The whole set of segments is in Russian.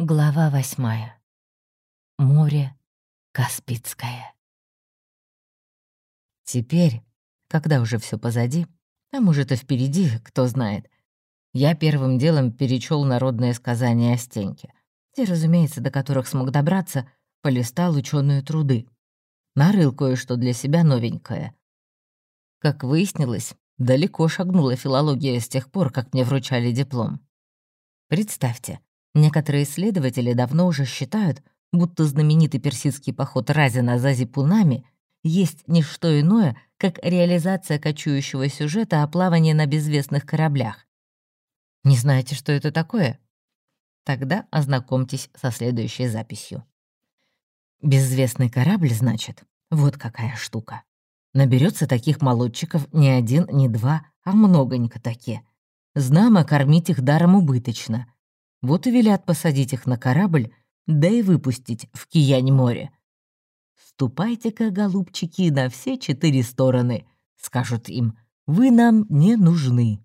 Глава восьмая. Море Каспийское. Теперь, когда уже все позади, а может и впереди, кто знает, я первым делом перечел народное сказание о стенке. Те, разумеется, до которых смог добраться, полистал ученые труды. Нарыл кое-что для себя новенькое. Как выяснилось, далеко шагнула филология с тех пор, как мне вручали диплом. Представьте, Некоторые исследователи давно уже считают, будто знаменитый персидский поход Разина за зипунами есть не что иное, как реализация кочующего сюжета о плавании на безвестных кораблях. Не знаете, что это такое? Тогда ознакомьтесь со следующей записью. Безвестный корабль, значит, вот какая штука. Наберется таких молодчиков не один, не два, а многонько таки. Знамо кормить их даром убыточно — вот и велят посадить их на корабль, да и выпустить в Киянь-море. «Ступайте-ка, голубчики, на все четыре стороны», — скажут им, — «вы нам не нужны».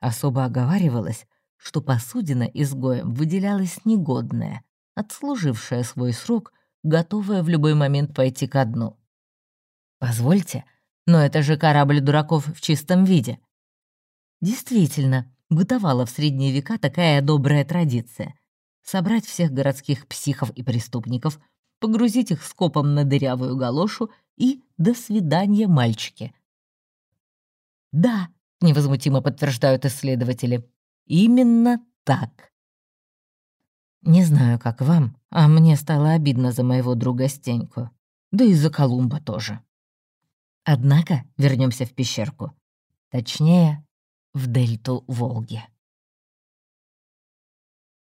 Особо оговаривалось, что посудина изгоем выделялась негодная, отслужившая свой срок, готовая в любой момент пойти ко дну. Позвольте, но это же корабль дураков в чистом виде. Действительно, бытовала в средние века такая добрая традиция — собрать всех городских психов и преступников, погрузить их скопом на дырявую галошу и «до свидания, мальчики». «Да», — невозмутимо подтверждают исследователи, — «именно так». Не знаю, как вам, а мне стало обидно за моего друга Стеньку. Да и за Колумба тоже. Однако вернемся в пещерку. Точнее, в дельту Волги.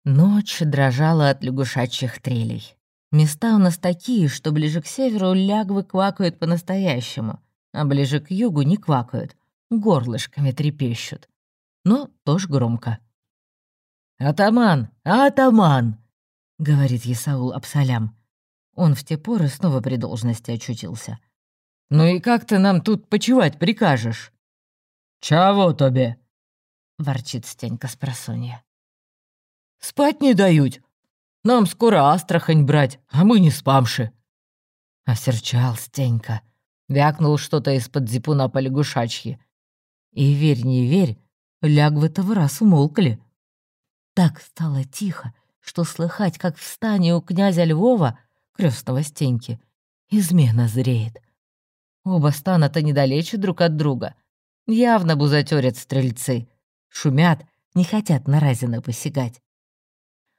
Ночь дрожала от лягушачьих трелей. Места у нас такие, что ближе к северу лягвы квакают по-настоящему, а ближе к югу не квакают, горлышками трепещут. Но тоже громко. «Атаман! Атаман!» — говорит Исаул Абсалям. Он в те поры снова при должности очутился. «Ну и как ты нам тут почевать прикажешь?» «Чего тебе?» — ворчит Стенька с просонья. «Спать не дают. Нам скоро Астрахань брать, а мы не спамши». Осерчал Стенька. Вякнул что-то из-под зипуна по лягушачьи. И верь, не верь, лягвы-то в раз умолкли. Так стало тихо, что слыхать, как в стане у князя Львова, крестного Стеньки, измена зреет. Оба стана-то недалече друг от друга — Явно бузатерят стрельцы. Шумят, не хотят на Разина посягать.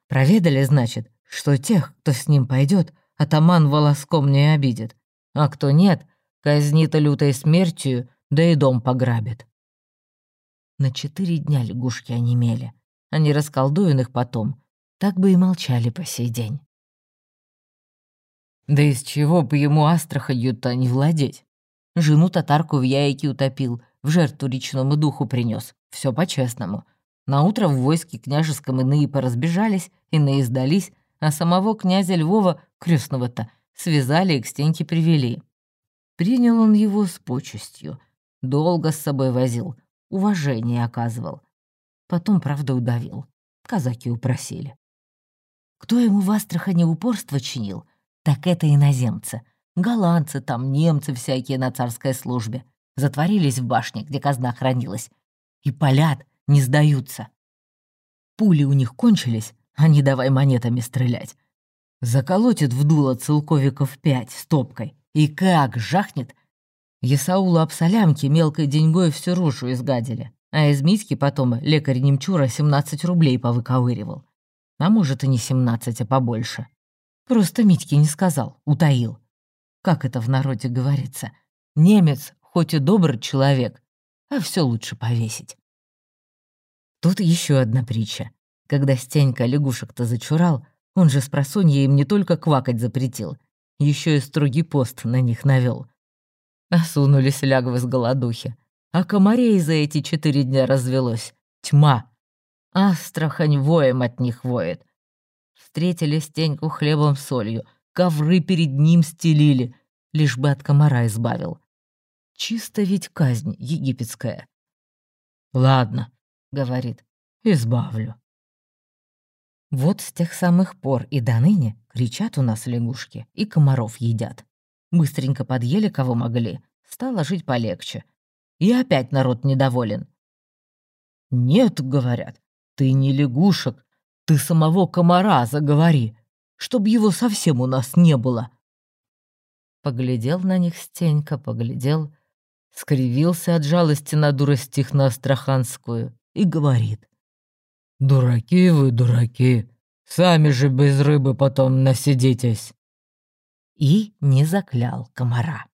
Проведали, значит, что тех, кто с ним пойдет, атаман волоском не обидит, а кто нет, казнит лютой смертью, да и дом пограбит. На четыре дня лягушки онемели. Они расколдуют их потом, так бы и молчали по сей день. Да из чего бы ему Астраханью-то не владеть? Жену татарку в яйке утопил, в жертву речному духу принес. Все по-честному. Наутро в войске княжеском иные поразбежались, иные сдались, а самого князя Львова, крестного-то, связали и к стенке привели. Принял он его с почестью. Долго с собой возил, уважение оказывал. Потом, правда, удавил. Казаки упросили. Кто ему в Астрахани упорство чинил, так это иноземцы. Голландцы там, немцы всякие на царской службе затворились в башне, где казна хранилась, и палят, не сдаются. Пули у них кончились, а не давай монетами стрелять. Заколотит в дуло целковиков пять стопкой, и как жахнет. Есаула Абсалямки мелкой деньгой всю рушу изгадили, а из Митьки потом лекарь Немчура 17 рублей повыковыривал. А может, и не 17, а побольше. Просто Митьке не сказал, утаил. Как это в народе говорится? Немец хоть и добрый человек, а все лучше повесить. Тут еще одна притча. Когда Стенька лягушек-то зачурал, он же с просонья им не только квакать запретил, еще и строгий пост на них навел. Осунулись лягвы с голодухи, а комарей за эти четыре дня развелось. Тьма. Астрахань воем от них воет. Встретили Стеньку хлебом солью, ковры перед ним стелили, лишь бы от комара избавил. Чисто ведь казнь египетская. «Ладно», — говорит, — «избавлю». Вот с тех самых пор и до ныне кричат у нас лягушки и комаров едят. Быстренько подъели, кого могли, стало жить полегче. И опять народ недоволен. «Нет, — говорят, — ты не лягушек, ты самого комара заговори, чтоб его совсем у нас не было». Поглядел на них Стенька, поглядел, скривился от жалости на дурость их на Астраханскую и говорит. «Дураки вы, дураки, сами же без рыбы потом насидитесь». И не заклял комара.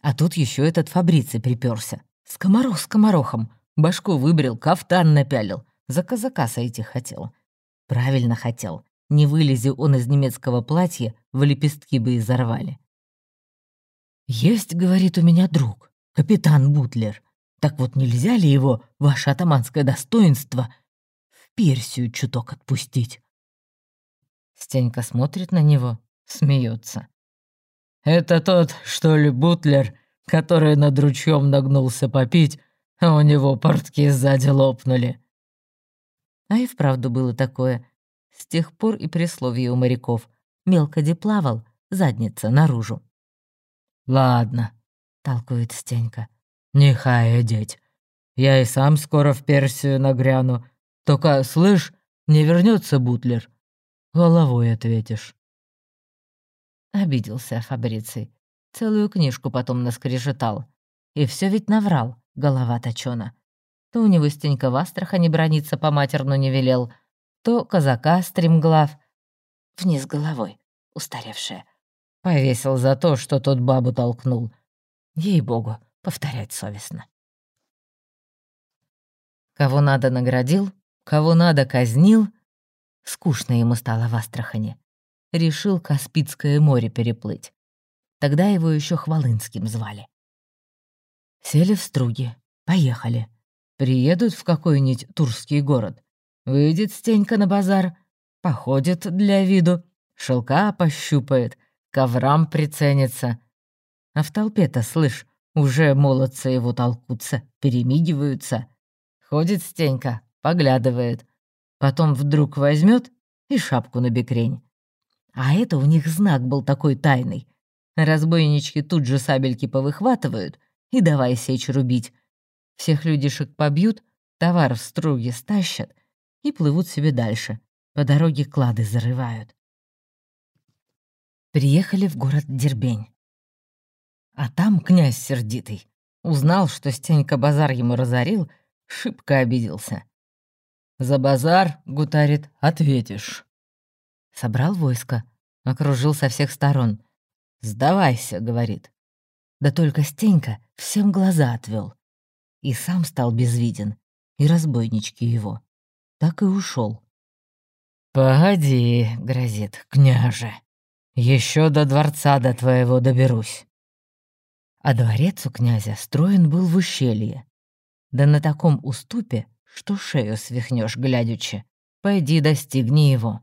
А тут еще этот Фабриций приперся. Скоморох с комарохом. Башку выбрил, кафтан напялил. За казака сойти хотел. Правильно хотел. Не вылези он из немецкого платья, в лепестки бы изорвали. «Есть, — говорит, — у меня друг, капитан Бутлер. Так вот нельзя ли его, ваше атаманское достоинство, в Персию чуток отпустить?» Стенька смотрит на него, смеется. «Это тот, что ли, Бутлер, который над ручьем нагнулся попить, а у него портки сзади лопнули?» А и вправду было такое. С тех пор и присловие у моряков. Мелко деплавал, задница наружу. «Ладно», — толкует Стенька. «Нехай одеть. Я и сам скоро в Персию нагряну. Только, слышь, не вернется Бутлер. Головой ответишь». Обиделся Фабриций. Целую книжку потом наскрежетал. И все ведь наврал, голова точёна. То у него Стенька в Астрахани брониться по матерну не велел, то казака стремглав. Вниз головой, устаревшая. Повесил за то, что тот бабу толкнул. Ей-богу, повторять совестно. Кого надо наградил, кого надо казнил. Скучно ему стало в Астрахани решил Каспийское море переплыть. Тогда его еще Хвалынским звали. Сели в струги, поехали. Приедут в какой-нибудь турский город. Выйдет Стенька на базар, походит для виду, шелка пощупает, коврам приценится. А в толпе-то, слышь, уже молодцы его толкутся, перемигиваются. Ходит Стенька, поглядывает. Потом вдруг возьмет и шапку на бекрень. А это у них знак был такой тайный. Разбойнички тут же сабельки повыхватывают и давай сечь рубить. Всех людишек побьют, товар в струге стащат и плывут себе дальше. По дороге клады зарывают. Приехали в город Дербень. А там князь сердитый. Узнал, что Стенька базар ему разорил, шибко обиделся. «За базар, — гутарит, — ответишь». Собрал войско, окружил со всех сторон. «Сдавайся», — говорит. Да только Стенька всем глаза отвел. И сам стал безвиден, и разбойнички его. Так и ушел. «Погоди», — грозит, — «княже, еще до дворца до твоего доберусь». А дворец у князя строен был в ущелье. Да на таком уступе, что шею свихнешь глядячи. Пойди достигни его.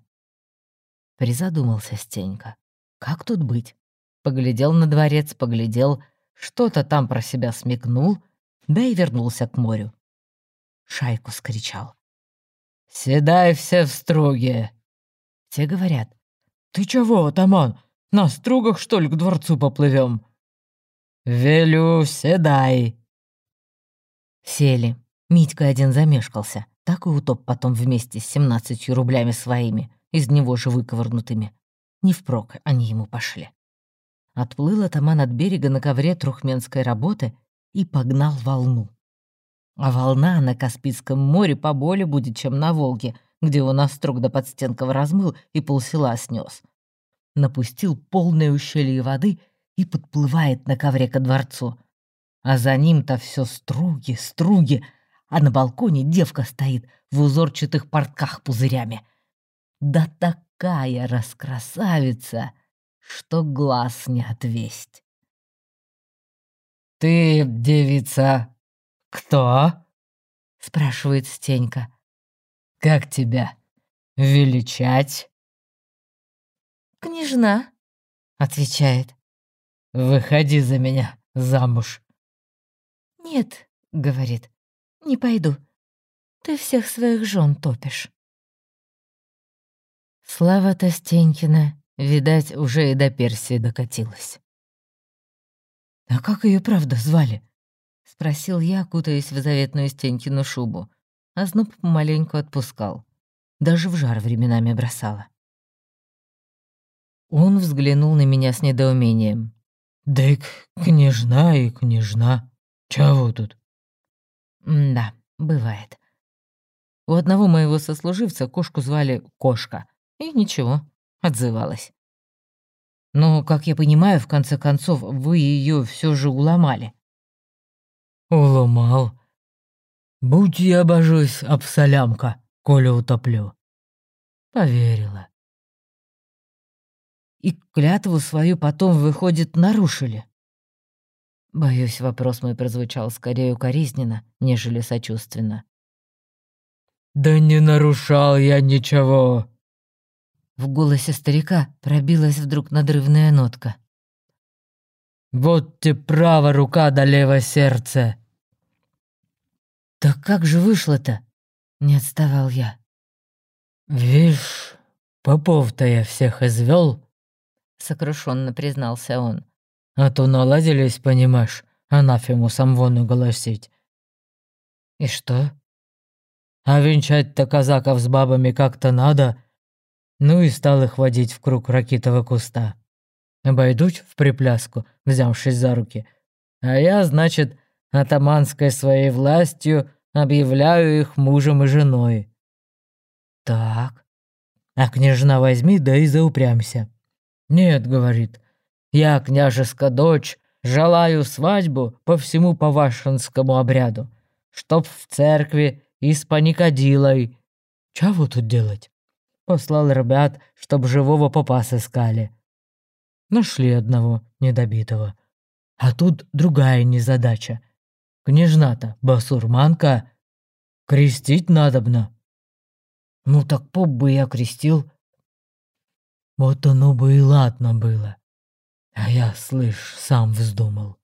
Призадумался Стенька. Как тут быть? Поглядел на дворец, поглядел, что-то там про себя смекнул, да и вернулся к морю. Шайку скричал. «Седай все в струге!» Те говорят. «Ты чего, атаман? На стругах, что ли, к дворцу поплывем? «Велю, седай!» Сели. Митька один замешкался. Так и утоп потом вместе с семнадцатью рублями своими из него же выковырнутыми. Не впрок они ему пошли. Отплыл атаман от берега на ковре трухменской работы и погнал волну. А волна на Каспийском море поболее будет, чем на Волге, где он острог до подстенков размыл и полсела снес. Напустил полное ущелье воды и подплывает на ковре ко дворцу. А за ним-то все струги, струги, а на балконе девка стоит в узорчатых портках пузырями — да такая раскрасавица, что глаз не отвесть. «Ты, девица, кто?» — спрашивает Стенька. «Как тебя величать?» «Княжна», — отвечает. «Выходи за меня замуж». «Нет», — говорит, — «не пойду. Ты всех своих жен топишь». Слава-то Стенькина, видать, уже и до Персии докатилась. «А как ее правда звали?» — спросил я, кутаясь в заветную Стенькину шубу. А зноб помаленьку отпускал. Даже в жар временами бросала. Он взглянул на меня с недоумением. «Дык, княжна и княжна. Чего тут?» «Да, бывает. У одного моего сослуживца кошку звали Кошка. И ничего, отзывалась. Но, как я понимаю, в конце концов, вы ее все же уломали. Уломал. Будь я божусь, абсолямка, коли утоплю. Поверила. И клятву свою потом, выходит, нарушили. Боюсь, вопрос мой прозвучал скорее укоризненно, нежели сочувственно. «Да не нарушал я ничего!» В голосе старика пробилась вдруг надрывная нотка. «Вот те правая рука да левое сердце!» «Так как же вышло-то?» — не отставал я. «Вишь, попов-то я всех извел, сокрушенно признался он. «А то наладились, понимаешь, анафему самвону голосить». «И что?» «А венчать-то казаков с бабами как-то надо, ну и стал их водить в круг ракитого куста. Обойдуть в припляску, взявшись за руки. А я, значит, атаманской своей властью объявляю их мужем и женой. Так. А княжна возьми, да и заупрямся. Нет, говорит, я, княжеска дочь, желаю свадьбу по всему повашенскому обряду, чтоб в церкви и с паникадилой. Чего тут делать? Послал ребят, чтоб живого попас искали. Нашли одного недобитого. А тут другая незадача. Княжна-то басурманка. Крестить надобно. Ну так поп бы я крестил. Вот оно бы и ладно было. А я, слышь, сам вздумал.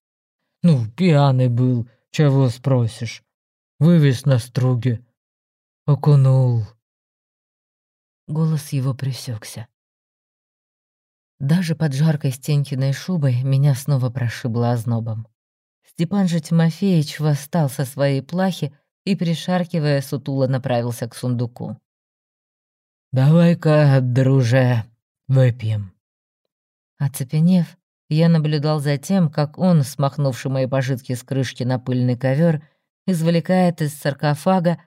Ну, пьяный был, чего спросишь. Вывез на струге. Окунул. Голос его пресекся. Даже под жаркой Стенькиной шубой меня снова прошибло ознобом. Степан же Тимофеевич восстал со своей плахи и, пришаркивая, сутуло направился к сундуку. «Давай-ка, друже, выпьем». Оцепенев, я наблюдал за тем, как он, смахнувший мои пожитки с крышки на пыльный ковер, извлекает из саркофага...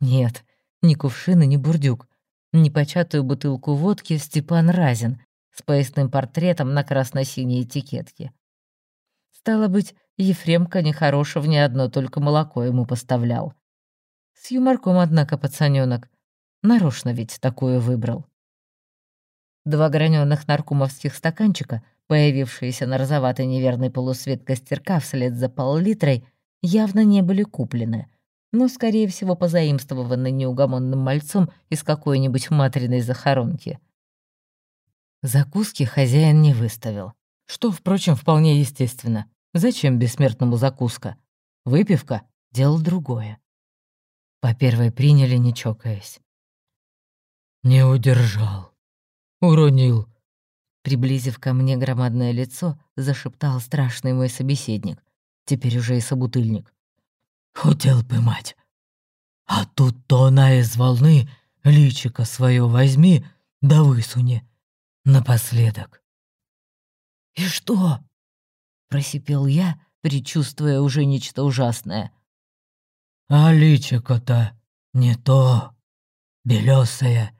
Нет, ни кувшина, ни бурдюк, непочатую бутылку водки Степан Разин с поясным портретом на красно-синей этикетке. Стало быть, Ефремка нехорошего ни одно только молоко ему поставлял. С юморком, однако, пацанёнок. Нарочно ведь такое выбрал. Два граненых наркумовских стаканчика, появившиеся на розоватой неверной полусвет костерка вслед за пол-литрой, явно не были куплены — но, скорее всего, позаимствованный неугомонным мальцом из какой-нибудь материной захоронки. Закуски хозяин не выставил, что, впрочем, вполне естественно. Зачем бессмертному закуска? Выпивка — дело другое. По первой приняли, не чокаясь. «Не удержал. Уронил». Приблизив ко мне громадное лицо, зашептал страшный мой собеседник, теперь уже и собутыльник. Хотел бы мать. А тут то она из волны личико свое возьми да высуни. Напоследок. «И что?» — просипел я, предчувствуя уже нечто ужасное. «А личико-то не то. Белёсое,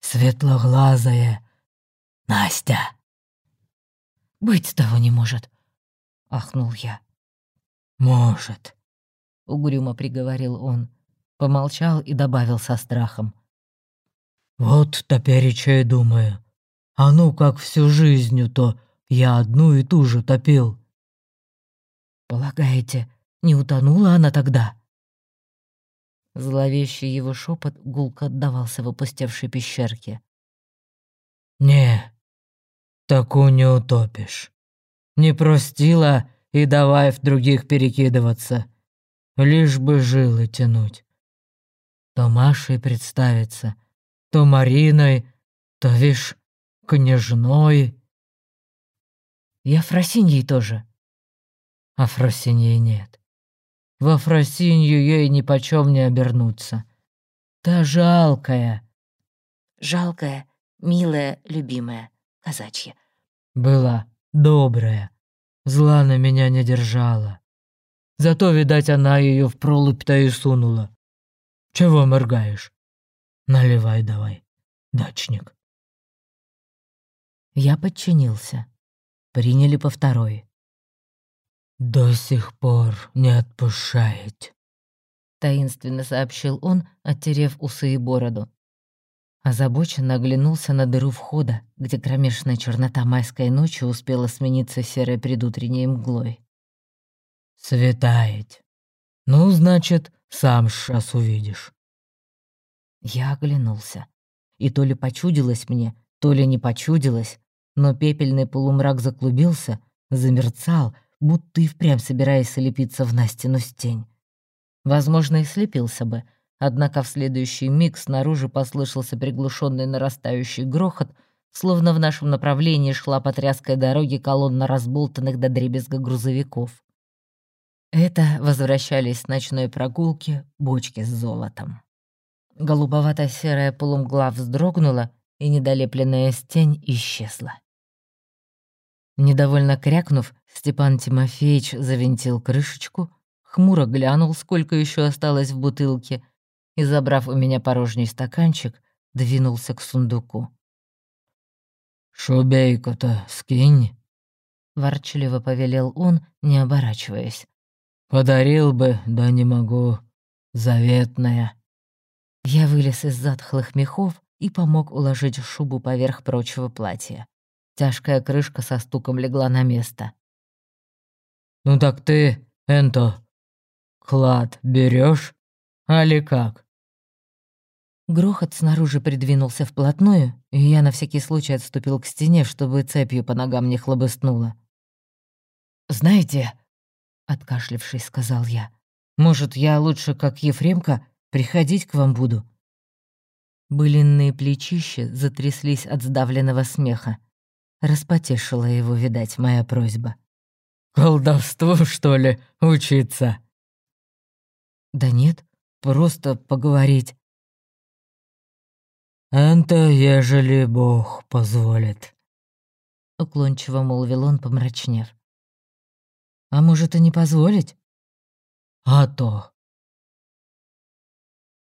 светлоглазое. Настя!» «Быть того не может», — ахнул я. «Может. — угрюмо приговорил он. Помолчал и добавил со страхом. «Вот топереча и думаю. А ну как всю жизнью-то я одну и ту же топил». «Полагаете, не утонула она тогда?» Зловещий его шепот гулко отдавался в опустевшей пещерке. «Не, таку не утопишь. Не простила и давай в других перекидываться лишь бы жилы тянуть. То Машей представиться, то Мариной, вишь, княжной. Я Фросиньей тоже. А Фросиньей нет. Во Фросинью ей ни почем не обернуться. Та жалкая. Жалкая, милая, любимая, казачья. Была добрая, зла на меня не держала. Зато, видать, она ее в пролубь-то и сунула. Чего моргаешь? Наливай давай, дачник. Я подчинился. Приняли по второй. «До сих пор не отпускает», — таинственно сообщил он, оттерев усы и бороду. Озабоченно оглянулся на дыру входа, где кромешная чернота майской ночи успела смениться серой предутренней мглой. «Светает. Ну, значит, сам сейчас увидишь». Я оглянулся. И то ли почудилось мне, то ли не почудилось, но пепельный полумрак заклубился, замерцал, будто и впрямь собираясь слепиться в Настину стень. Возможно, и слепился бы, однако в следующий миг снаружи послышался приглушенный нарастающий грохот, словно в нашем направлении шла по тряской дороге колонна разболтанных до дребезга грузовиков. Это возвращались с ночной прогулки бочки с золотом. Голубовато-серая полумгла вздрогнула, и недолепленная стень исчезла. Недовольно крякнув, Степан Тимофеевич завинтил крышечку, хмуро глянул, сколько еще осталось в бутылке, и, забрав у меня порожний стаканчик, двинулся к сундуку. «Шубейку-то скинь», — ворчливо повелел он, не оборачиваясь. «Подарил бы, да не могу. Заветная». Я вылез из затхлых мехов и помог уложить шубу поверх прочего платья. Тяжкая крышка со стуком легла на место. «Ну так ты, Энто, клад берешь, али как?» Грохот снаружи придвинулся вплотную, и я на всякий случай отступил к стене, чтобы цепью по ногам не хлобыстнуло. «Знаете», — откашлившись, сказал я, «может, я лучше, как Ефремка, приходить к вам буду?» Былинные плечища затряслись от сдавленного смеха. Распотешила его, видать, моя просьба. «Колдовству, что ли, учиться?» «Да нет, просто поговорить». «Это ежели Бог позволит», — уклончиво молвил он, помрачнев. «А может, и не позволить?» «А то.